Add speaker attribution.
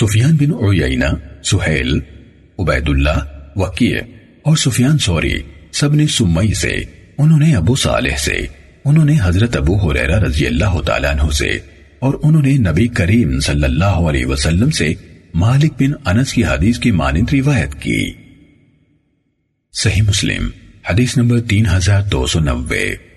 Speaker 1: سفیان بن عیینہ، سہیل عبید اللہ وقیع اور سفیان سوری سب نے سمئی سے، انہوں نے ابو صالح سے، انہوں نے حضرت ابو حریرہ رضی اللہ تعالیٰ عنہ سے اور انہوں نے نبی کریم صلی اللہ علیہ وسلم سے مالک بن انس کی حدیث کی مانند روایت کی۔ صحیح مسلم، حدیث نمبر تین ہزار دو سو نوے۔